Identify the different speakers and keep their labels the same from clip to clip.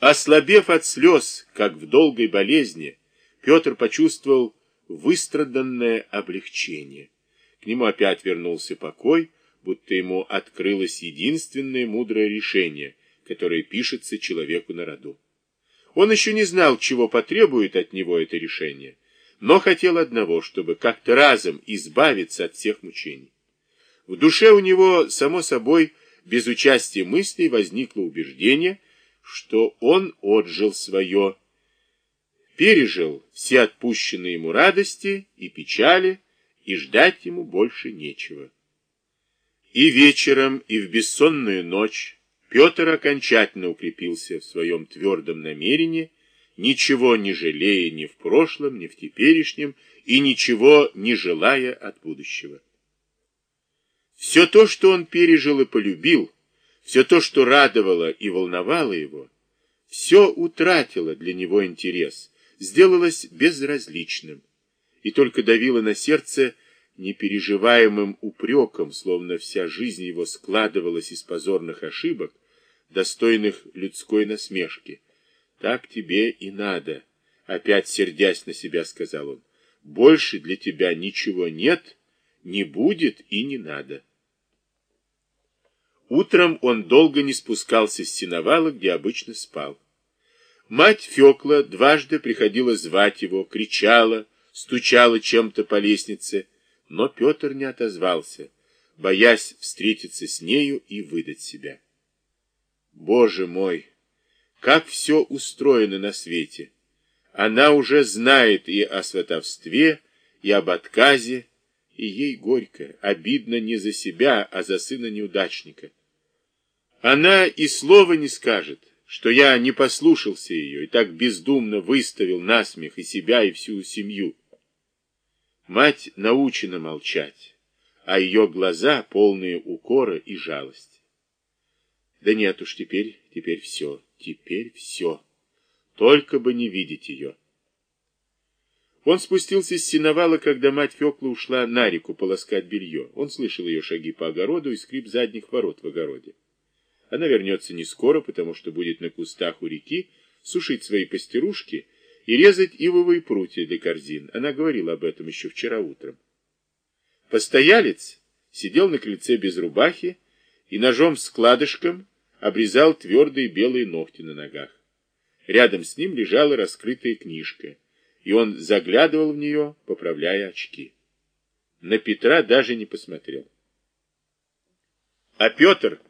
Speaker 1: Ослабев от слез, как в долгой болезни, Петр почувствовал выстраданное облегчение. К нему опять вернулся покой, будто ему открылось единственное мудрое решение, которое пишется человеку на роду. Он еще не знал, чего потребует от него это решение, но хотел одного, чтобы как-то разом избавиться от всех мучений. В душе у него, само собой, без участия мыслей возникло убеждение, что он отжил свое, пережил все отпущенные ему радости и печали, и ждать ему больше нечего. И вечером, и в бессонную ночь Петр окончательно укрепился в своем твердом намерении, ничего не жалея ни в прошлом, ни в теперешнем, и ничего не желая от будущего. Все то, что он пережил и полюбил, все то, что радовало и волновало его, все утратило для него интерес, сделалось безразличным и только давило на сердце непереживаемым упреком, словно вся жизнь его складывалась из позорных ошибок, достойных людской насмешки. «Так тебе и надо», — опять сердясь на себя сказал он. «Больше для тебя ничего нет, не будет и не надо». Утром он долго не спускался с сеновала, где обычно спал. Мать Фекла дважды приходила звать его, кричала, стучала чем-то по лестнице, но Петр не отозвался, боясь встретиться с нею и выдать себя. Боже мой, как все устроено на свете! Она уже знает и о сватовстве, и об отказе, и ей горько, обидно не за себя, а за сына неудачника. Она и слова не скажет, что я не послушался ее и так бездумно выставил насмех и себя, и всю семью. Мать научена молчать, а ее глаза полные укора и жалости. Да нет уж, теперь, теперь все, теперь все. Только бы не видеть ее. Он спустился с сеновала, когда мать Фекла ушла на реку полоскать белье. Он слышал ее шаги по огороду и скрип задних ворот в огороде. Она вернется не скоро, потому что будет на кустах у реки сушить свои пастерушки и резать ивовые прутья для корзин. Она говорила об этом еще вчера утром. Постоялец сидел на крыльце без рубахи и ножом с кладышком обрезал твердые белые ногти на ногах. Рядом с ним лежала раскрытая книжка, и он заглядывал в нее, поправляя очки. На Петра даже не посмотрел. А Петр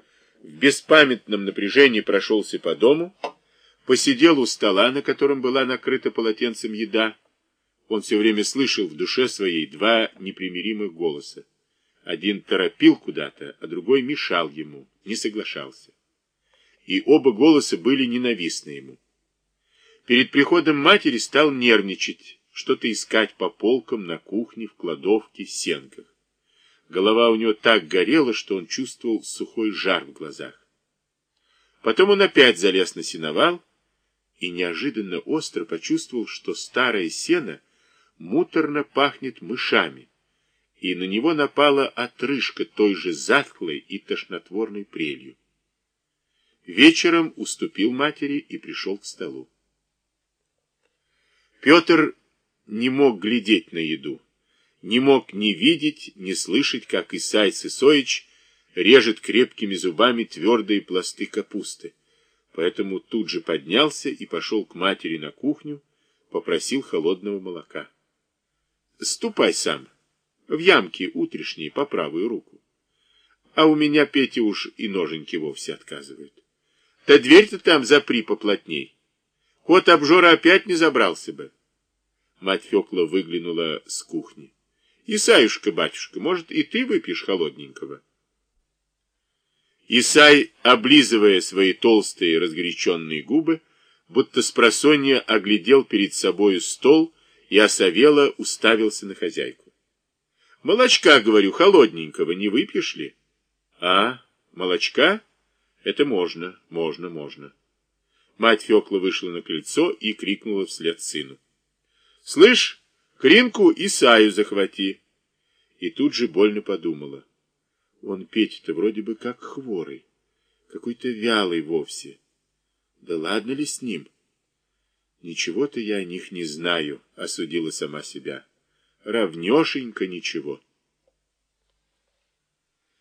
Speaker 1: в беспамятном напряжении прошелся по дому, посидел у стола, на котором была накрыта полотенцем еда. Он все время слышал в душе своей два непримиримых голоса. Один торопил куда-то, а другой мешал ему, не соглашался. И оба голоса были ненавистны ему. Перед приходом матери стал нервничать, что-то искать по полкам, на кухне, в кладовке, сенках. Голова у него так горела, что он чувствовал сухой жар в глазах. Потом он опять залез на сеновал и неожиданно остро почувствовал, что старое сено муторно пахнет мышами, и на него напала отрыжка той же затхлой и тошнотворной прелью. Вечером уступил матери и пришел к столу. Петр не мог глядеть на еду не мог ни видеть, ни слышать, как Исай Сысоич режет крепкими зубами твердые пласты капусты. Поэтому тут же поднялся и пошел к матери на кухню, попросил холодного молока. «Ступай сам, в ямке утрешние по правую руку. А у меня Петя уж и ноженьки вовсе отказывают. Да дверь-то там запри поплотней. Кот обжора опять не забрался бы». Мать Фекла выглянула с кухни. Исаюшка, батюшка, может, и ты выпьешь холодненького? Исай, облизывая свои толстые разгоряченные губы, будто с просонья оглядел перед собою стол и осовело уставился на хозяйку. Молочка, говорю, холодненького не выпьешь ли? А, молочка? Это можно, можно, можно. Мать Фекла вышла на крыльцо и крикнула вслед сыну. Слышь, Кринку и Саю захвати. И тут же больно подумала. Он Петя-то вроде бы как хворый, какой-то вялый вовсе. Да ладно ли с ним? Ничего-то я о них не знаю, осудила сама себя. Равнешенько ничего.